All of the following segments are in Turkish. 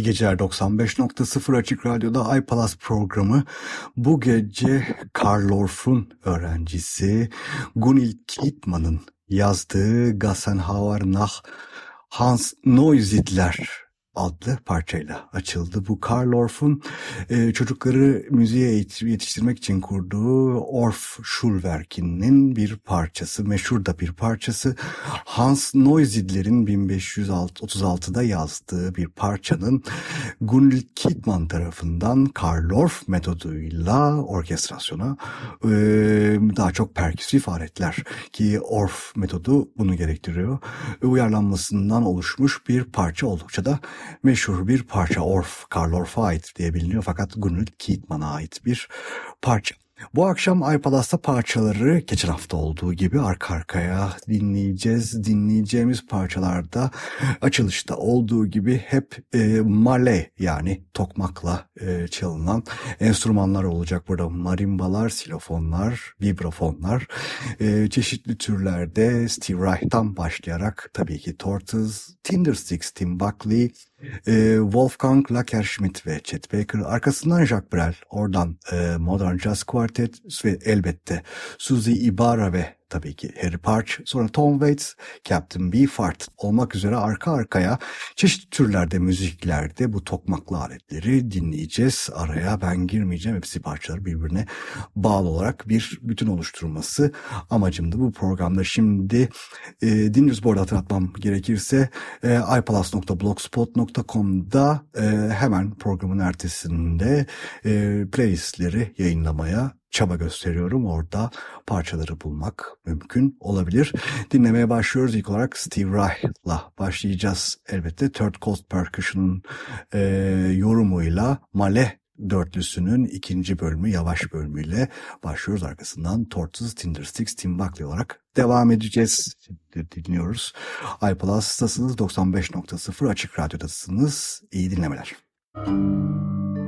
İyi geceler. 95.0 Açık Radyo'da iPalas programı. Bu gece Karl Orff'un öğrencisi Gunil Kittmann'ın yazdığı Gassenhauer nach Hans Neusiedler adlı parçayla açıldı. Bu Karl Orff'un e, çocukları müziğe yetiştirmek için kurduğu Orff Schulwerk'inin bir parçası, meşhur da bir parçası. Hans Neusiedler'in 1536'da yazdığı bir parçanın Gunil Kidman tarafından Karl Orff metoduyla orkestrasyona e, daha çok perküsif aletler ki Orff metodu bunu gerektiriyor. Uyarlanmasından oluşmuş bir parça oldukça da meşhur bir parça Orff, Karl Orff'a ait diye biliniyor fakat Gunnar Keatman'a ait bir parça. Bu akşam iPalas'ta parçaları geçen hafta olduğu gibi arka arkaya dinleyeceğiz. Dinleyeceğimiz parçalarda açılışta olduğu gibi hep e, male yani tokmakla e, çalınan enstrümanlar olacak burada. Marimbalar, silofonlar, vibrafonlar, e, çeşitli türlerde Steve Reich'tan başlayarak tabii ki Tortoise, Tindersticks, Tim Buckley, e, Wolfgang Lackerschmidt ve Chet Baker, arkasından Jacques Brel, oradan e, Modern Jazz Quartet ve elbette Suzy Ibarra ve tabii ki Harry Parch, sonra Tom Waits, Captain Beefheart olmak üzere arka arkaya çeşitli türlerde müziklerde bu tokmaklı aletleri dinleyeceğiz. Araya ben girmeyeceğim. Hepsi parçaları birbirine bağlı olarak bir bütün oluşturması amacımdı bu programda. Şimdi e, dinliyoruz bu hatırlatmam gerekirse e, ipalas.blogspot.com'da e, hemen programın ertesinde e, playlistleri yayınlamaya çaba gösteriyorum. Orada parçaları bulmak mümkün olabilir. Dinlemeye başlıyoruz. İlk olarak Steve Reich'la başlayacağız. Elbette Third Coast Percussion'ın e, yorumuyla Male dörtlüsünün ikinci bölümü yavaş bölümüyle başlıyoruz. Arkasından Tortoise, Tindersticks, Tim Buckley olarak devam edeceğiz. Şimdi dinliyoruz. iPlus'tasınız 95.0 Açık Radyo'dasınız. İyi dinlemeler. Müzik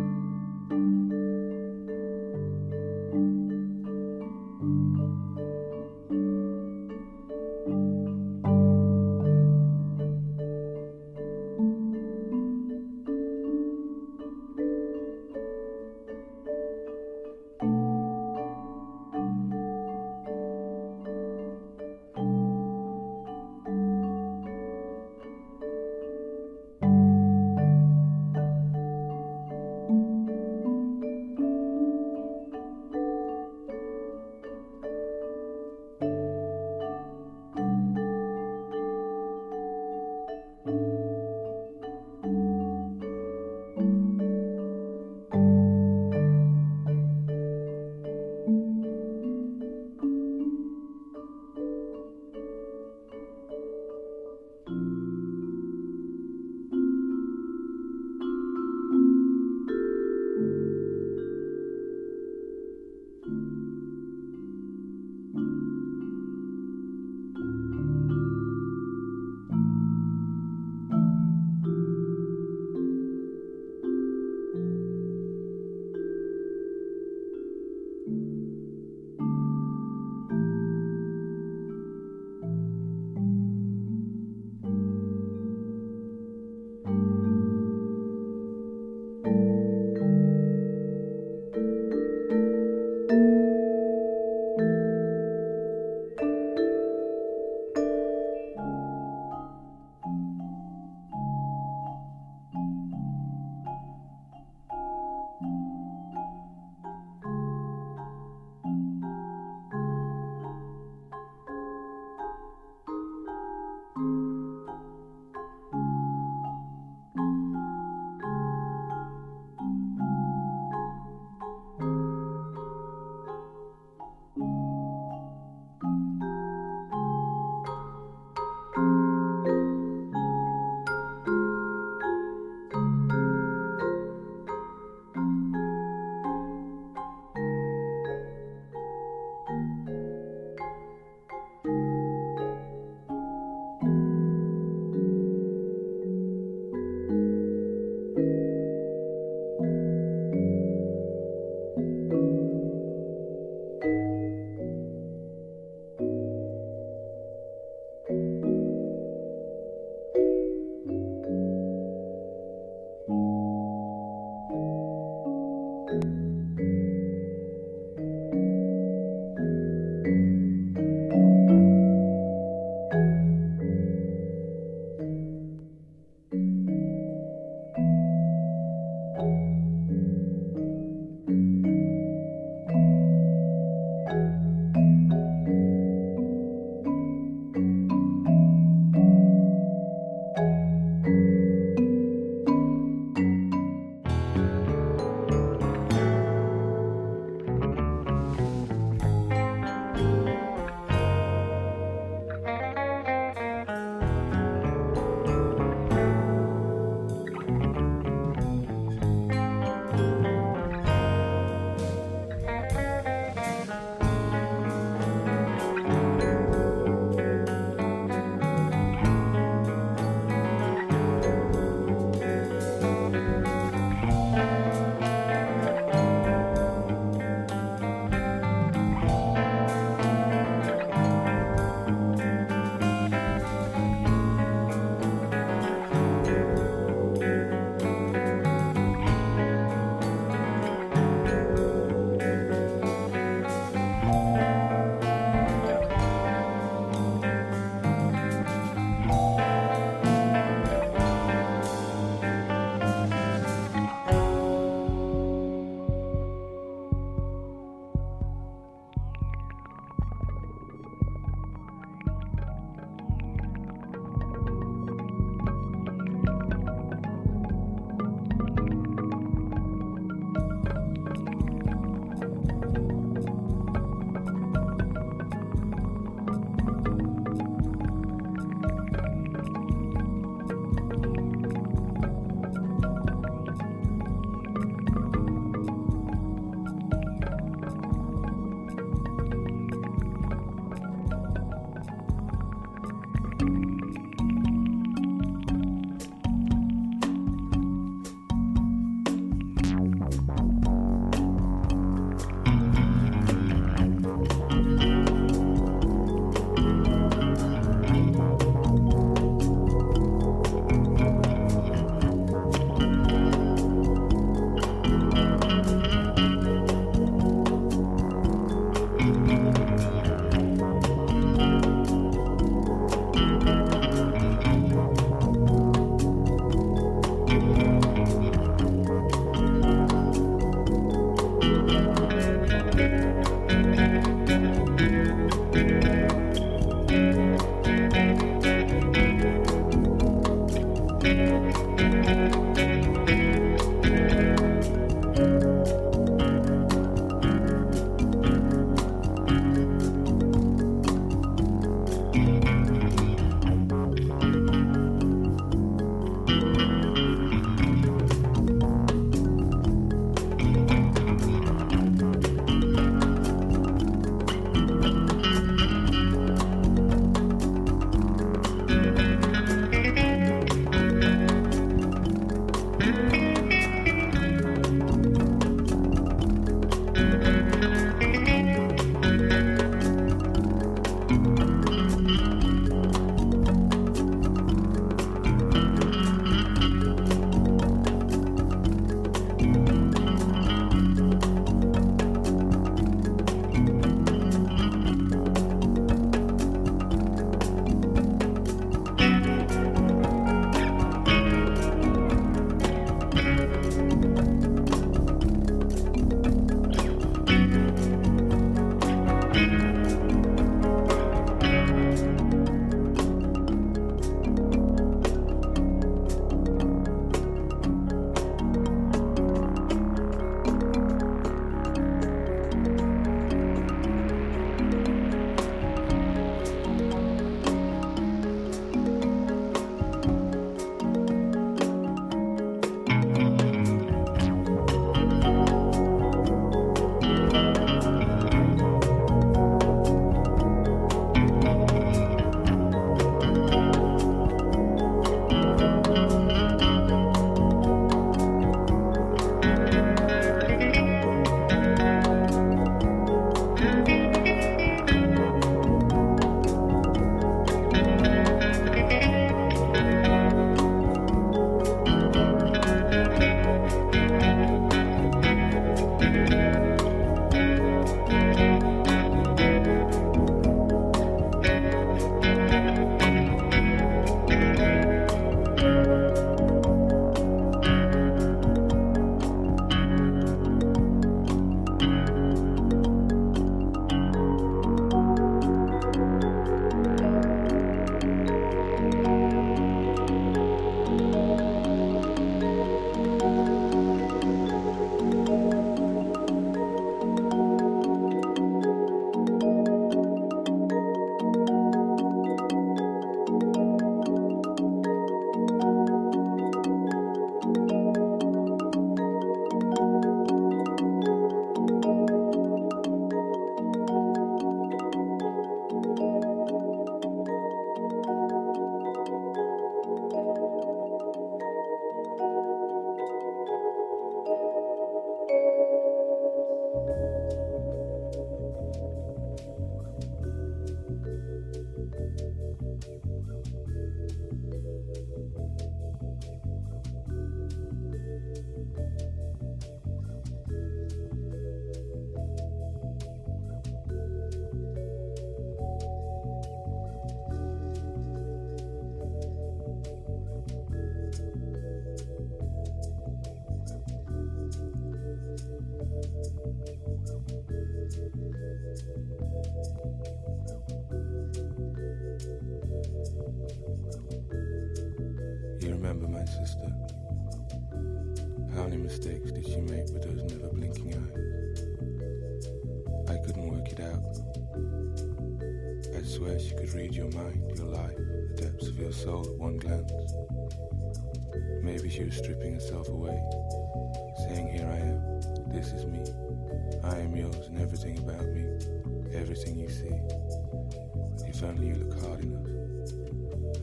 Only you look hard enough.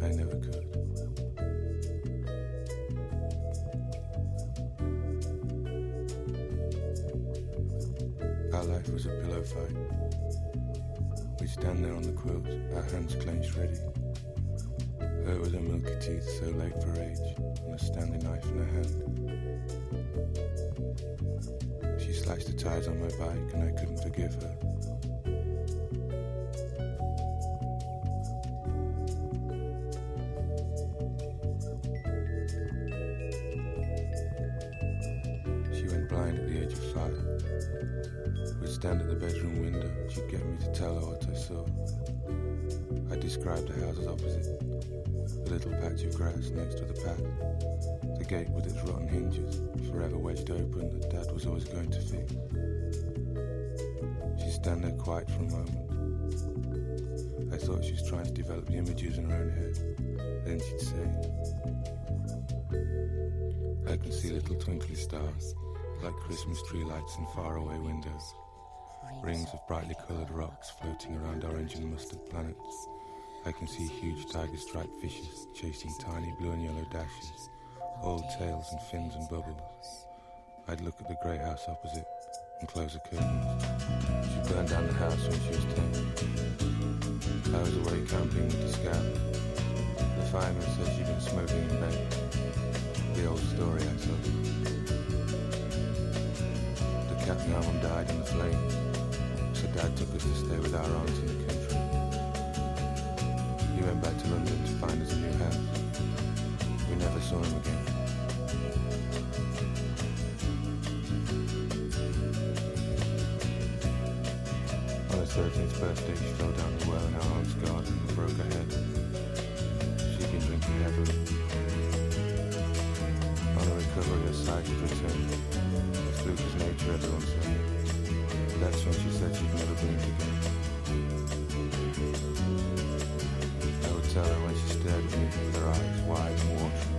I never could. Our life was a pillow fight. We stand there on the quilt, our hands clenched ready. Her with her milky teeth so late for age, and a Stanley knife in her hand. She sliced the tires on my bike and I couldn't forgive her. Grass next to the path, the gate with its rotten hinges, forever wedged open that Dad was always going to fix. She'd stand there quiet for a moment. I thought she was trying to develop the images in her own head. Then she'd say, I can see little twinkly stars, like Christmas tree lights in faraway windows. Rings of brightly coloured rocks floating around orange and mustard planets. I can see huge tiger striped fishes chasing tiny blue and yellow dashes, old tails and fins and bubbles. I'd look at the grey house opposite and close the curtains. She burned down the house when she was ten. I was away camping with the scout. The fireman said she'd been smoking in bed. The old story, I thought. The captain album died in the flames, so Dad took us to stay with our country. He went back to London to find us a new house. We never saw him again. On her 13th birthday, she fell down the well in our aunt's garden and broke her head. She'd been drinking heavily. On her recovery, her sight had returned. A fluke of nature, everyone said. That's when she said she'd never blink again. I would tell her when she stared at me with her eyes wide and watering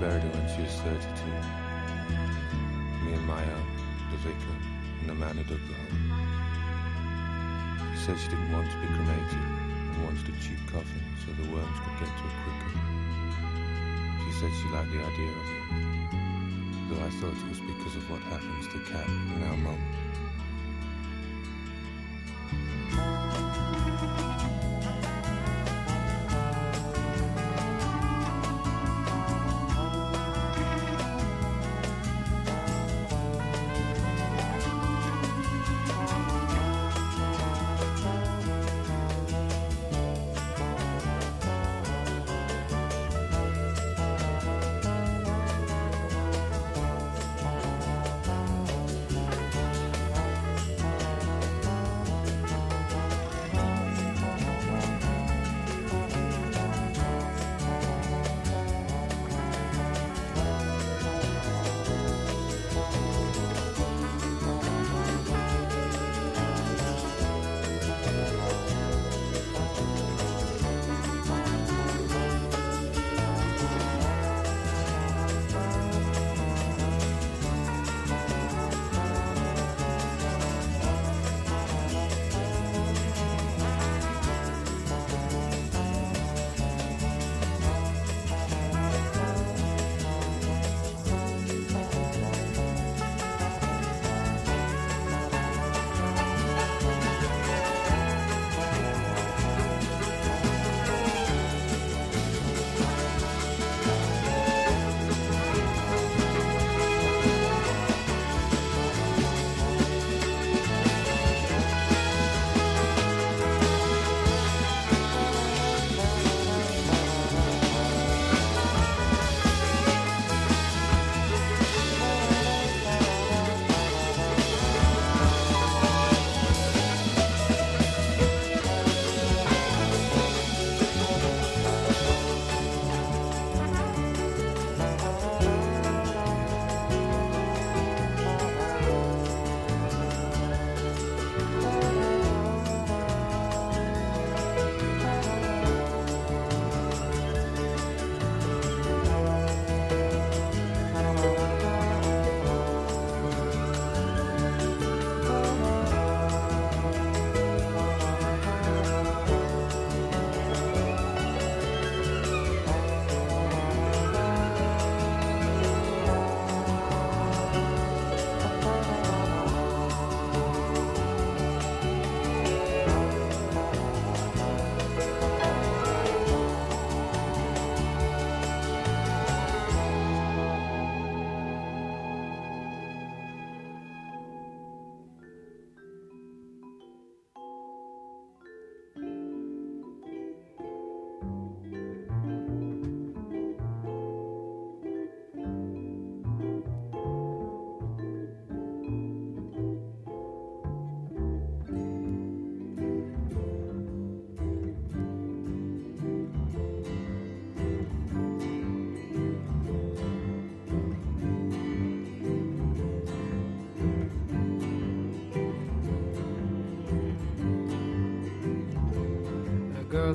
buried her when she was 32. Me and aunt, the vicar, and the man who dug the hole. She said she didn't want to be cremated and wanted a cheap coffin so the worms could get to it quicker. She said she liked the idea of it, though I thought it was because of what happens to Cat and our mum.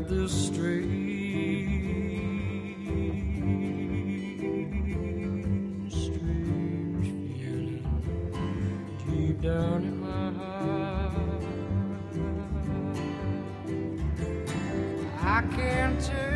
got this strange, strange feeling deep down in my heart. I can't tell.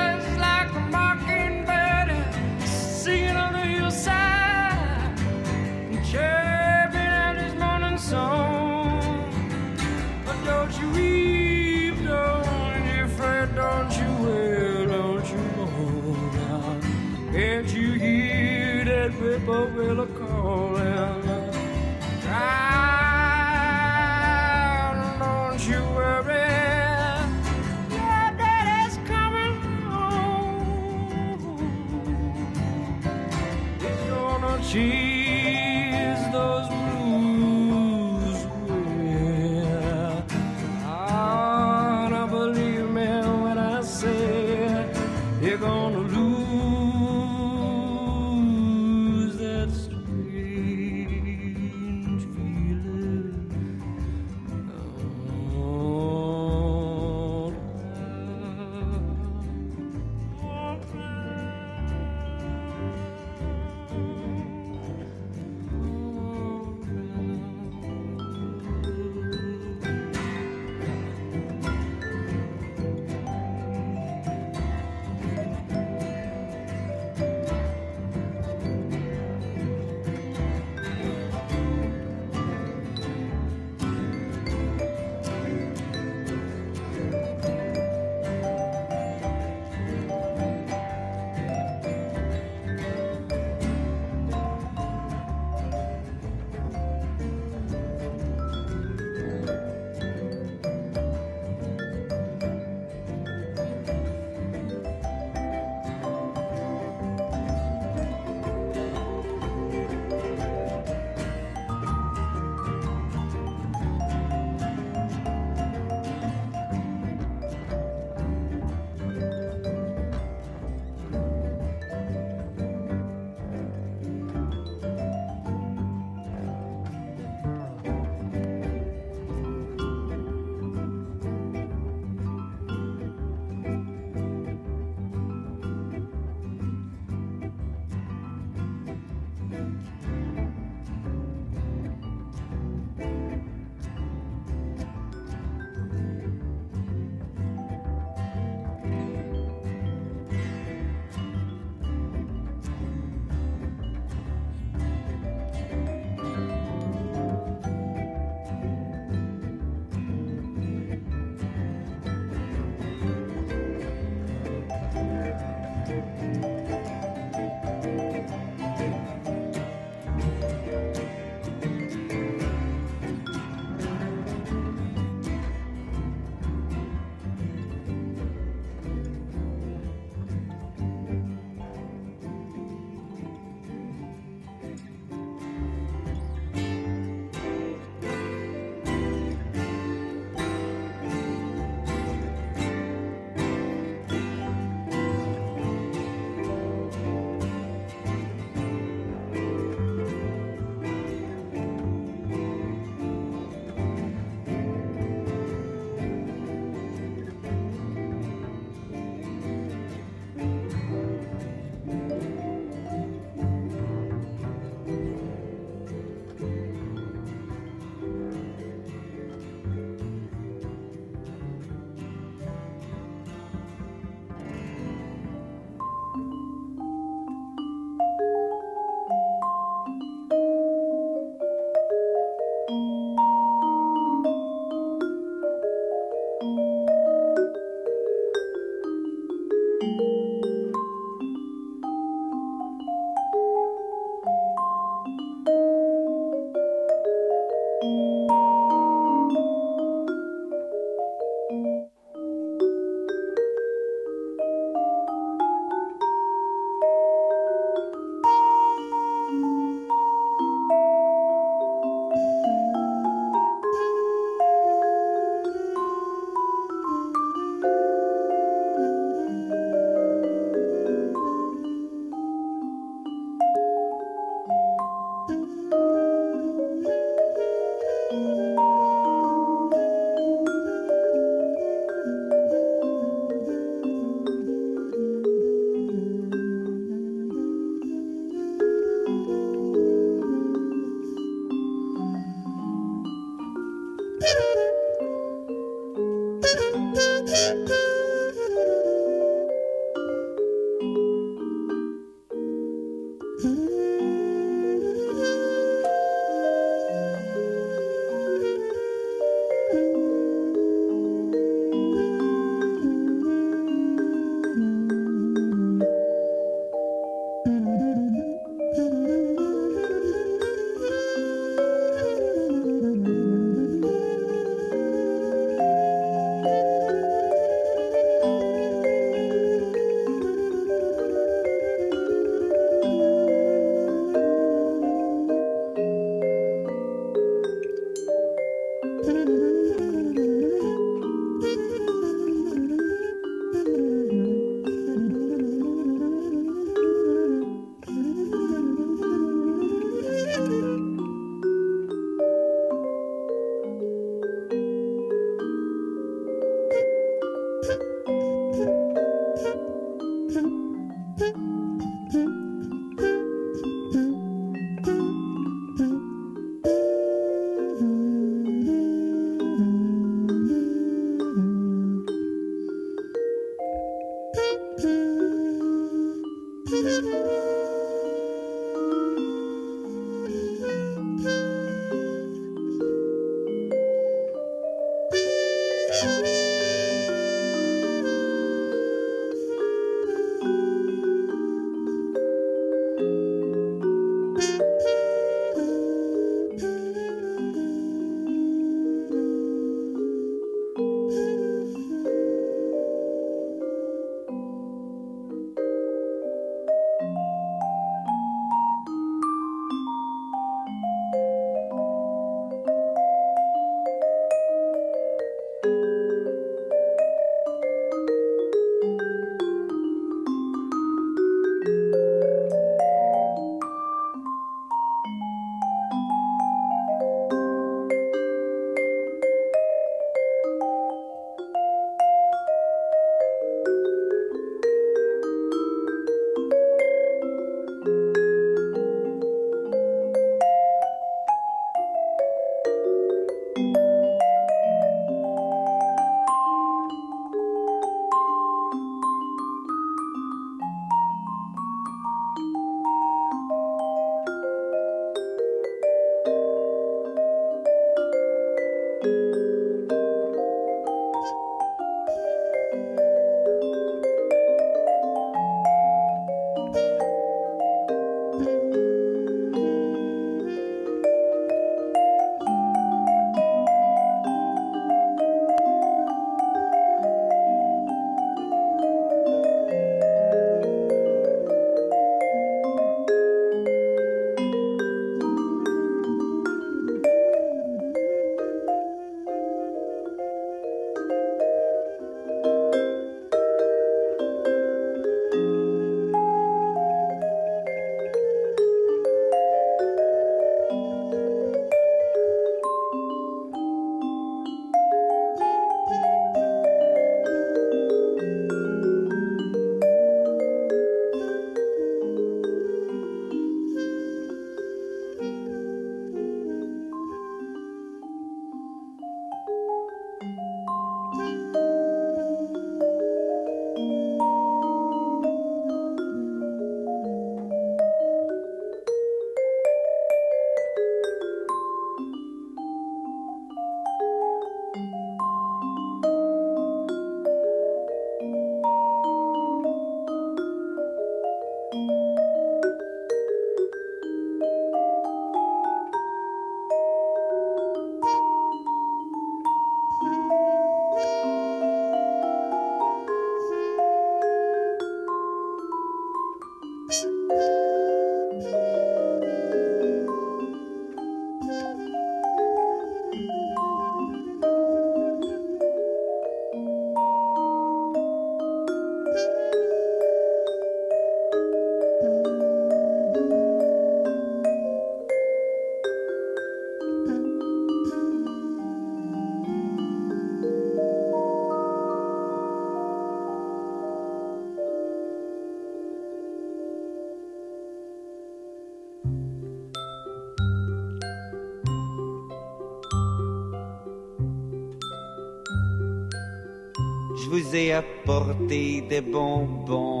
Apporté des bonbons.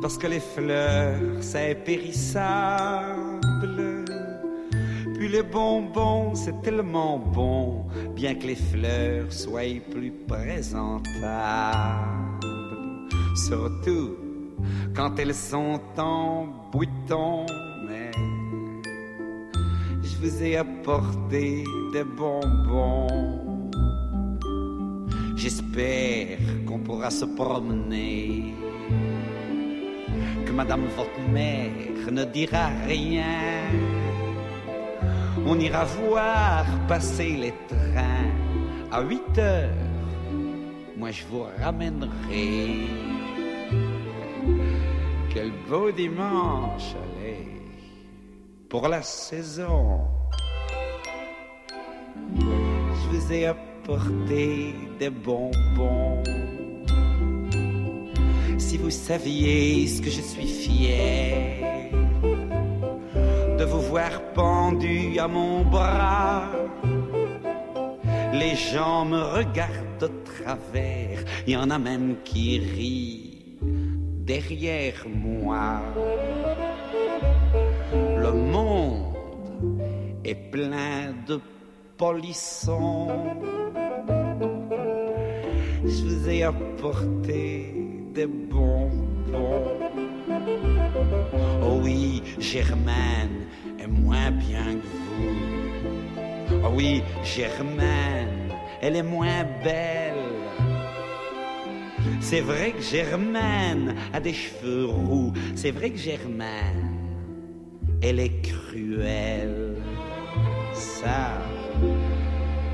Parce que les fleurs, c'est périssable. Puis les bonbons, c'est tellement bon, bien que les fleurs soient plus présentables. Surtout quand elles sont en bouton, je vous ai apporté des bonbons. J'espère qu'on pourra se promener, que Madame votre mère ne dira rien. On ira voir passer les trains à 8 heures. Moi je vous ramènerai. Quel beau dimanche, allez, pour la saison. Je vous ai des bonbons. Si vous saviez ce que je suis fier de vous voir pendu à mon bras. Les gens me regardent de travers, il y en a même qui rient derrière moi. Le monde est plein de polissons. Je vous ai apporté des bonbons. Oh oui, Germaine est moins bien que vous. Oh oui, Germaine, elle est moins belle. C'est vrai que Germaine a des cheveux roux. C'est vrai que Germaine, elle est cruelle. Ça,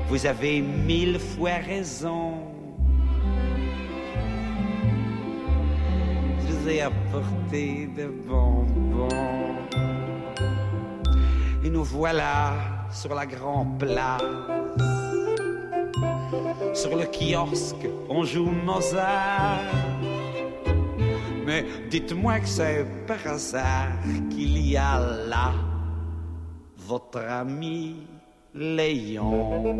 vous avez mille fois raison. Je vous ai apporté de bonbons. Et nous voilà sur la grande place. Sur le kiosque, on joue Mozart. Mais dites-moi que c'est par hasard qu'il y a là votre ami Léon.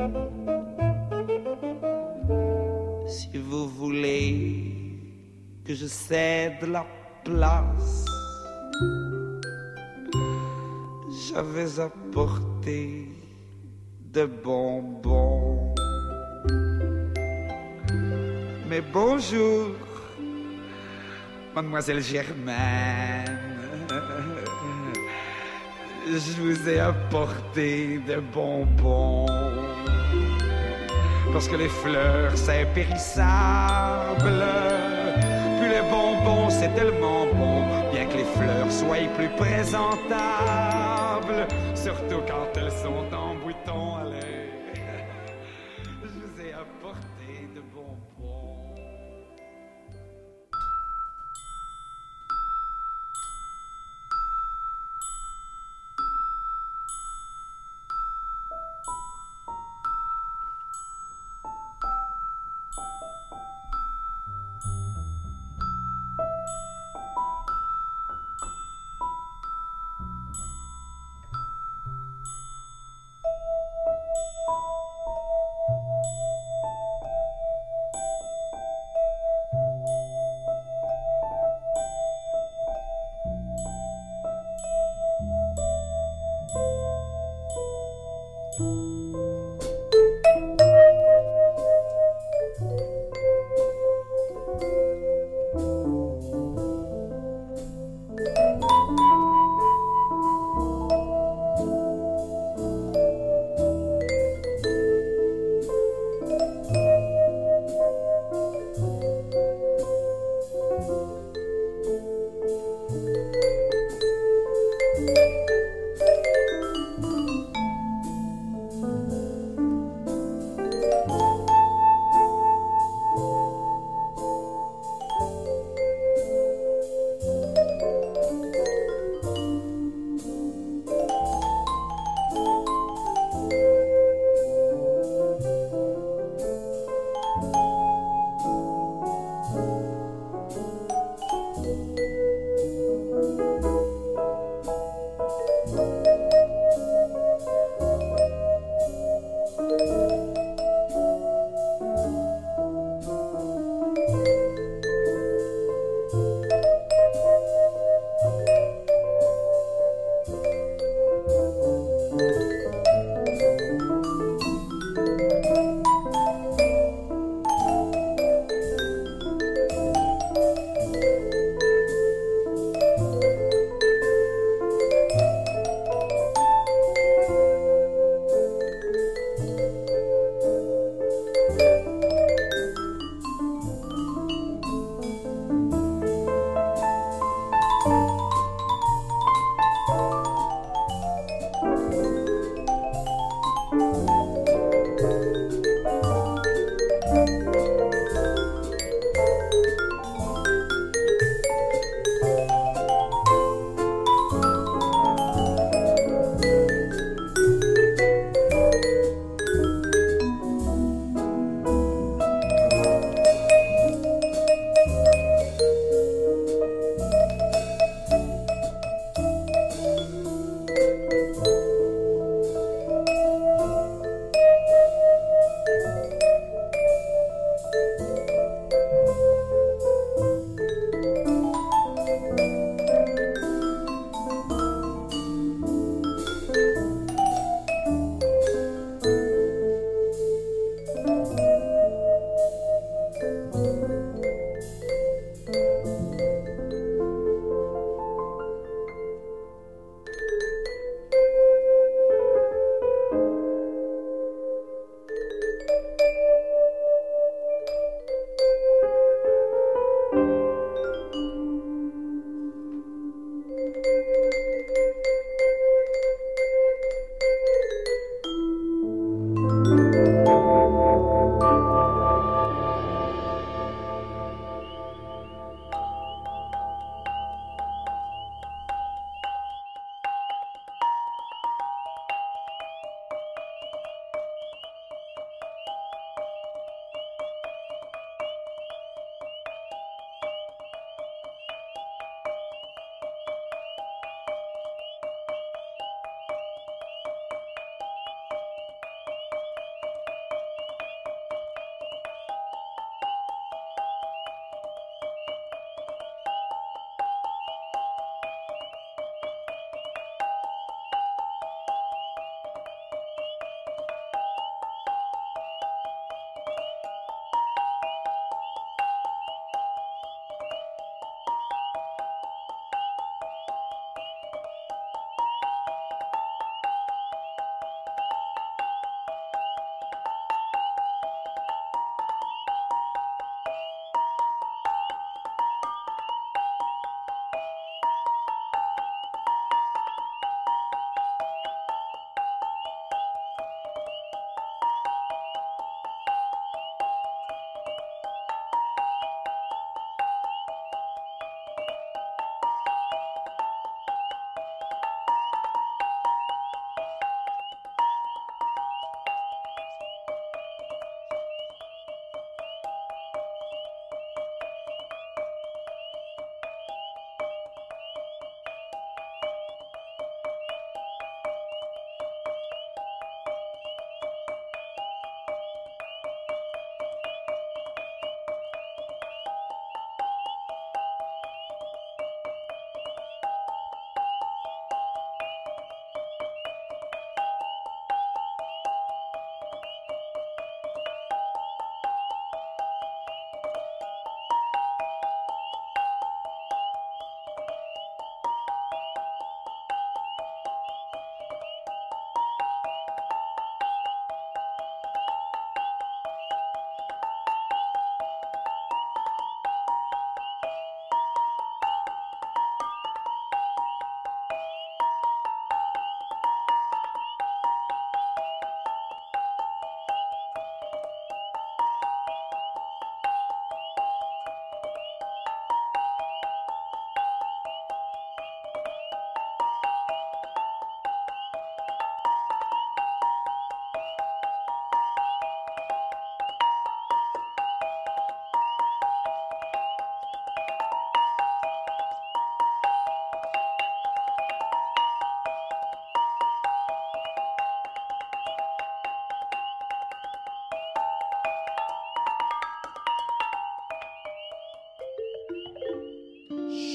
Si vous voulez que je cède la place, j'avais apporté de bonbons. Mais bonjour, mademoiselle Germaine. Je vous ai apporté de bonbons. Parce que les fleurs, c'est périssable. C'est tellement bon. Bien que les fleurs soient plus présentables. Surtout quand elles sont en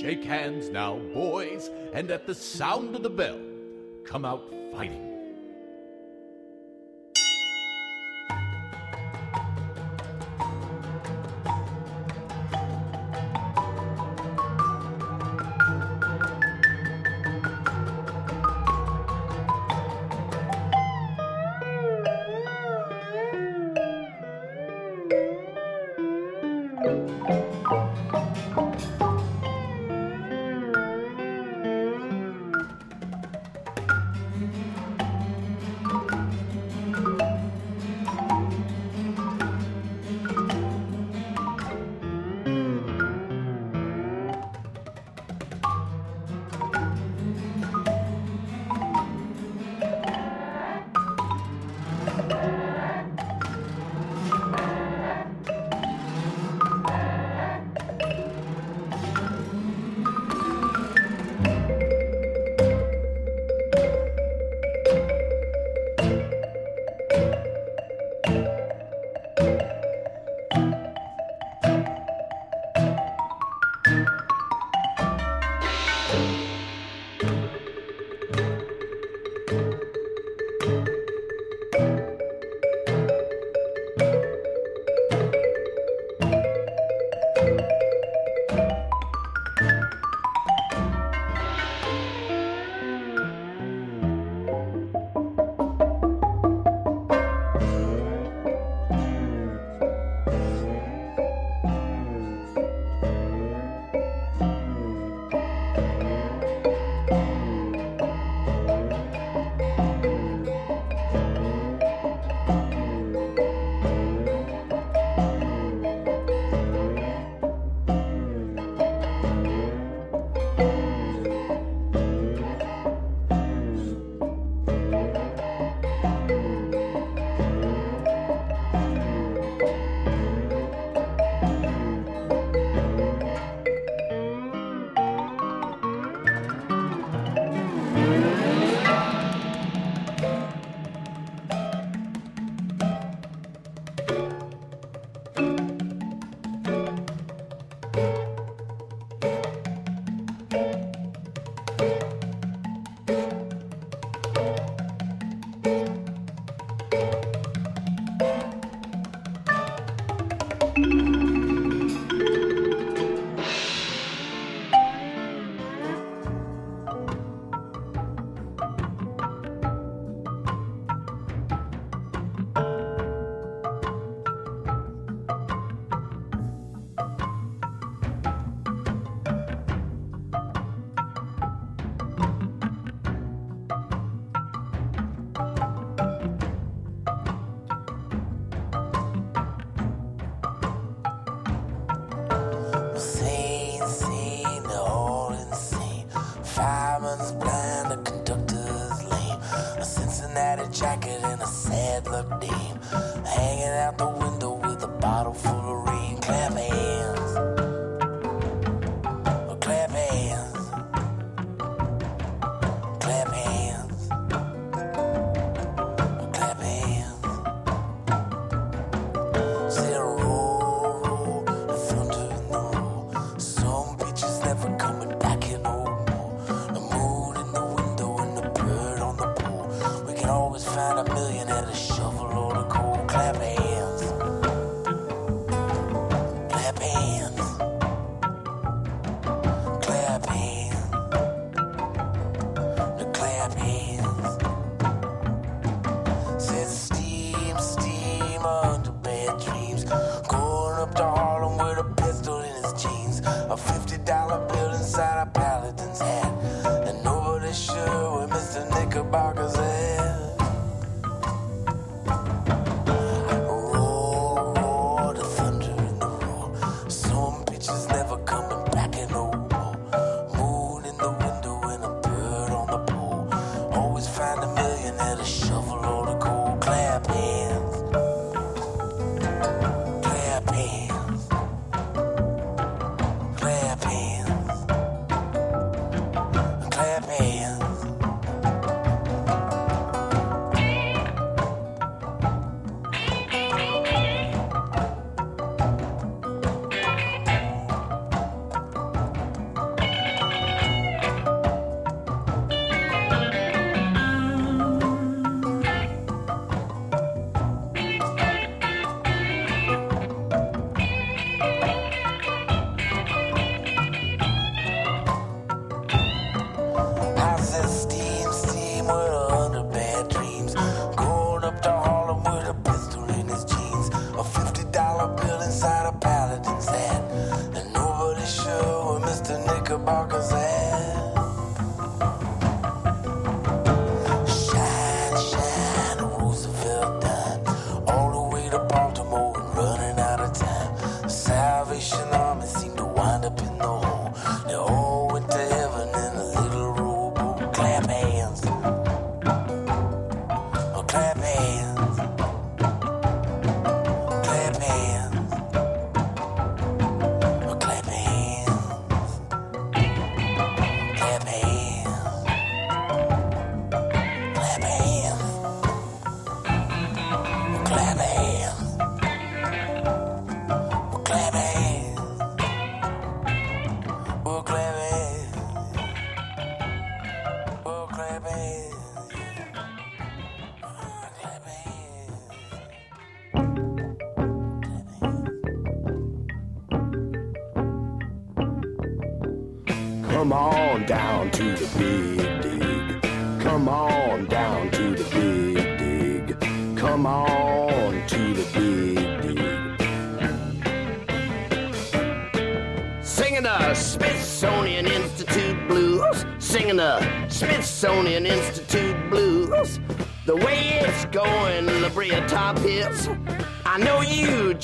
Shake hands now, boys, and at the sound of the bell, come out fighting.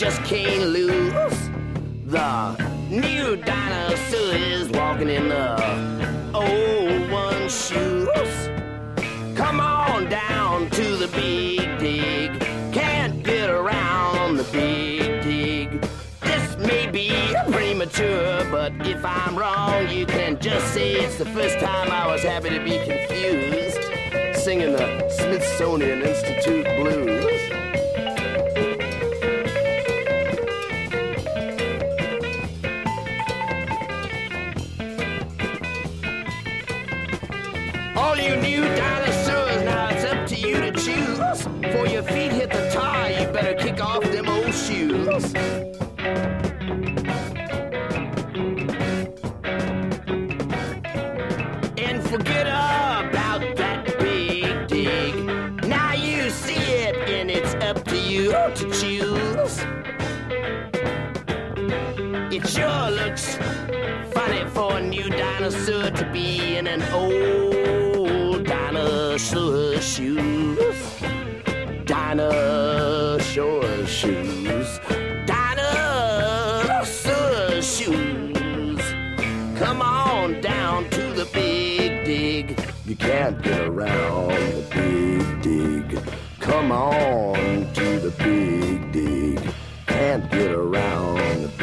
Just can't lose. The new dinosaur is walking in the old one shoes. Come on down to the big dig. Can't get around the big dig. This may be premature, but if I'm wrong, you can just say it's the first time I was happy to be confused. Singing the Smithsonian Institute blues. For a new dinosaur to be in an old dinosaur shoes. Dinosaur shoes. Dinosaur shoes. Come on down to the big dig. You can't get around the big dig. Come on to the big dig. Can't get around the.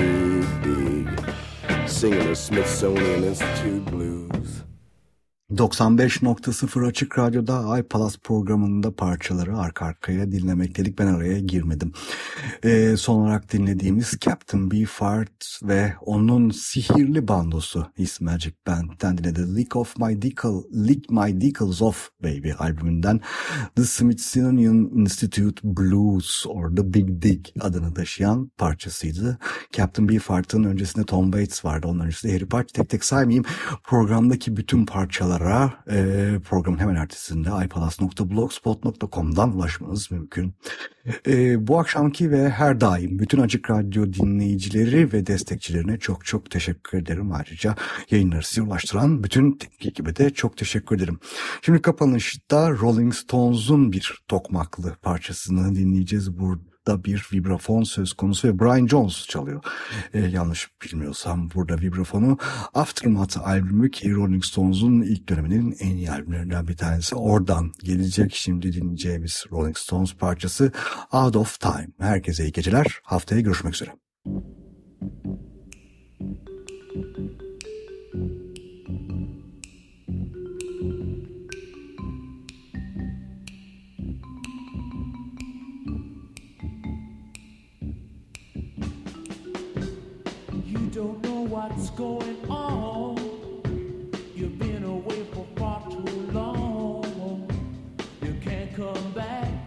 Singing the Smithsonian Institute blues. 95.0 Açık Radyo'da iPalaz programında parçaları arka arkaya dinlemekteydik. Ben araya girmedim. Ee, son olarak dinlediğimiz Captain Beefheart ve onun sihirli bandosu His Magic Band'den dinledi. Lick of My Dickle, Lick My Dickles Off Baby albümünden The Smithsonian Institute Blues or The Big Dig adını taşıyan parçasıydı. Captain Beefheart'ın öncesinde Tom Waits vardı. Ondan öncesinde Harry Potter tek tek saymayayım. Programdaki bütün parçalara e, programın hemen ertesinde ipalas.blogspot.com'dan ulaşmanız mümkün. E, bu akşamki ve her daim bütün Açık Radyo dinleyicileri ve destekçilerine çok çok teşekkür ederim. Ayrıca yayınları size ulaştıran bütün teknik ekibe de çok teşekkür ederim. Şimdi kapanışta Rolling Stones'un bir tokmaklı parçasını dinleyeceğiz burada da bir vibrafon söz konusu ve Brian Jones çalıyor. Ee, yanlış bilmiyorsam burada vibrafonu Aftermath albümü ki Rolling Stones'un ilk döneminin en iyi albümlerinden bir tanesi. Oradan gelecek şimdi dinleyeceğimiz Rolling Stones parçası Out of Time. Herkese iyi geceler. Haftaya görüşmek üzere. You don't know what's going on. You've been away for far too long. You can't come back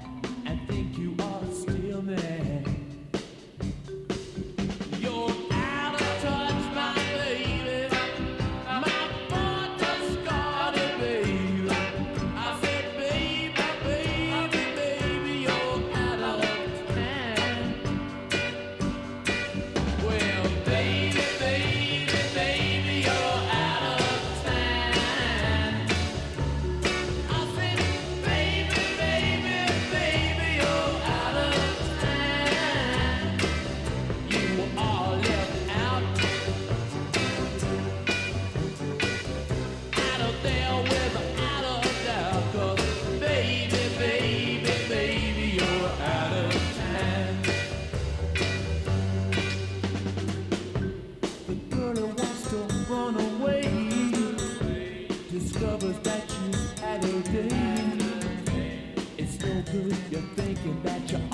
you bet your